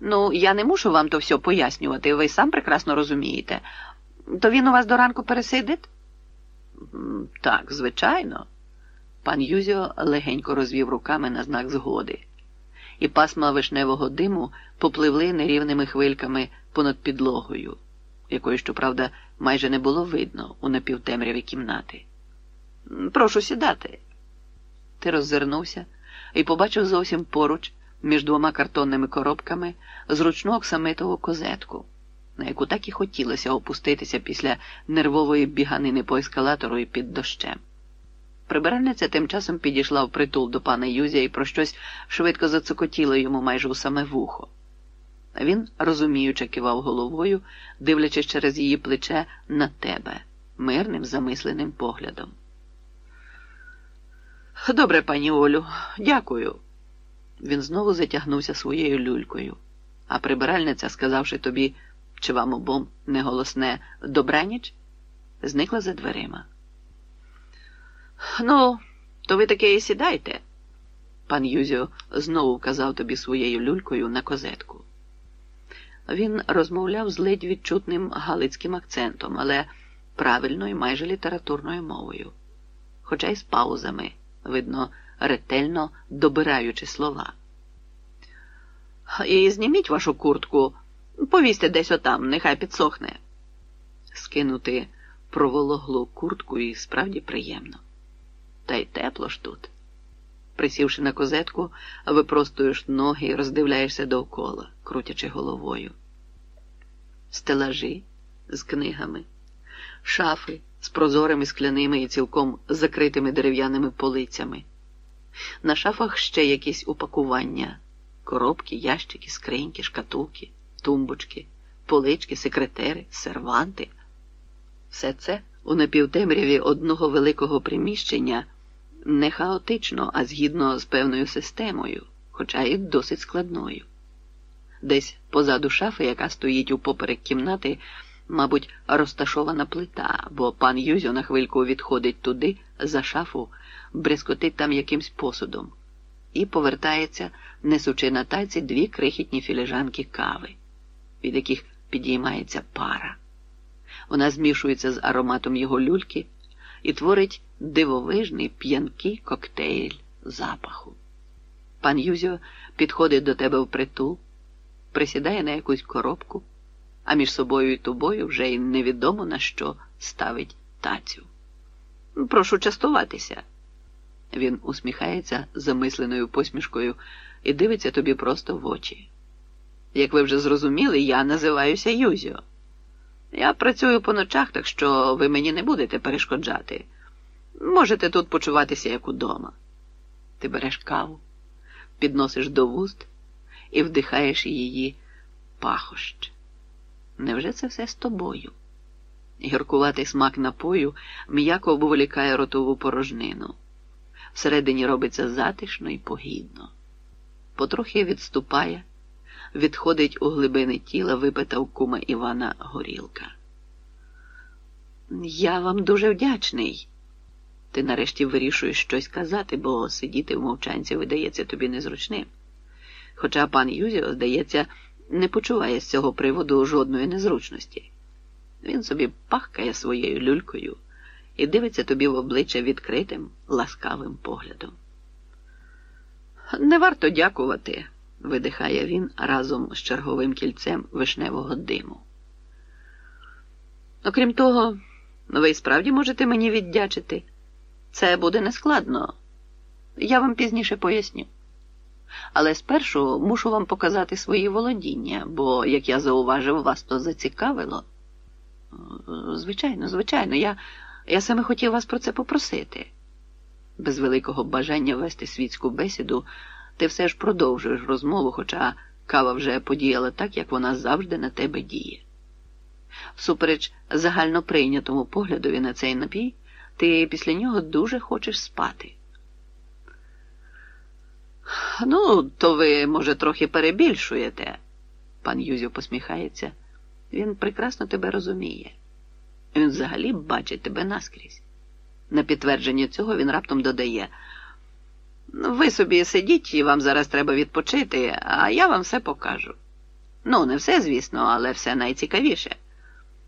Ну, я не мушу вам то все пояснювати, ви сам прекрасно розумієте. То він у вас до ранку пересидить? Так, звичайно. Пан Юзіо легенько розвів руками на знак згоди, і пасма вишневого диму попливли нерівними хвильками понад підлогою, якої, щоправда, майже не було видно у напівтемряві кімнати. Прошу сідати. Ти роззирнувся і побачив зовсім поруч, між двома картонними коробками, зручну оксамитову козетку, на яку так і хотілося опуститися після нервової біганини по ескалатору і під дощем. Прибиральниця тим часом підійшла в притул до пана Юзя і про щось швидко зацокотіло йому майже у саме вухо. Він розуміюче кивав головою, дивлячись через її плече на тебе мирним замисленим поглядом. Добре, пані Олю, дякую. Він знову затягнувся своєю люлькою, а прибиральниця, сказавши тобі, чи вам обом неголосне добраніч, зникла за дверима. Ну, то ви таке і сідайте. Пан Юзіо знову вказав тобі своєю люлькою на козетку. Він розмовляв з ледь відчутним галицьким акцентом, але правильною, майже літературною мовою, хоча й з паузами, видно, ретельно добираючи слова. І зніміть вашу куртку, повісьте десь отам, нехай підсохне. Скинути провологлу куртку і справді приємно. Та й тепло ж тут. Присівши на козетку, випростуєш ноги і роздивляєшся довкола, крутячи головою. Стелажі з книгами, шафи з прозорими скляними і цілком закритими дерев'яними полицями. На шафах ще якісь упакування, коробки, ящики, скриньки, шкатулки, тумбочки, полички, секретери, серванти. Все це у напівтемряві одного великого приміщення не хаотично, а згідно з певною системою, хоча й досить складною. Десь позаду шафи, яка стоїть у поперек кімнати, мабуть, розташована плита, бо пан Юзьо на хвильку відходить туди, за шафу, брескотить там якимсь посудом і повертається, несучи на таці дві крихітні філіжанки кави, від яких підіймається пара. Вона змішується з ароматом його люльки і творить дивовижний п'янкий коктейль запаху. Пан Юзьо підходить до тебе впритул, присідає на якусь коробку, а між собою і тобою вже й невідомо на що ставить тацю. Прошу частуватися. Він усміхається замисленою посмішкою і дивиться тобі просто в очі. Як ви вже зрозуміли, я називаюся Юзьо. Я працюю по ночах, так що ви мені не будете перешкоджати. Можете тут почуватися як удома. Ти береш каву, підносиш до вуст і вдихаєш її пахощ. Невже це все з тобою? Гіркуватий смак напою м'яко обволікає ротову порожнину. Всередині робиться затишно і погідно. Потрохи відступає, відходить у глибини тіла випита у кума Івана горілка. Я вам дуже вдячний. Ти нарешті вирішуєш щось казати, бо сидіти в мовчанці видається тобі незручним. Хоча пан Юзіо, здається, не почуває з цього приводу жодної незручності. Він собі пахкає своєю люлькою і дивиться тобі в обличчя відкритим, ласкавим поглядом. Не варто дякувати, видихає він разом з черговим кільцем вишневого диму. Окрім того, ви справді можете мені віддячити. Це буде нескладно. Я вам пізніше поясню. Але спершу мушу вам показати свої володіння, бо, як я зауважив, вас то зацікавило. Звичайно, звичайно, я, я саме хотів вас про це попросити. Без великого бажання вести світську бесіду, ти все ж продовжуєш розмову, хоча кава вже подіяла так, як вона завжди на тебе діє. Всупереч загально прийнятому поглядові на цей напій, ти після нього дуже хочеш спати. Ну, то ви, може, трохи перебільшуєте. Пан Юзів посміхається. Він прекрасно тебе розуміє. Він взагалі бачить тебе наскрізь. На підтвердження цього він раптом додає: ви собі сидіть, і вам зараз треба відпочити, а я вам все покажу. Ну, не все, звісно, але все найцікавіше.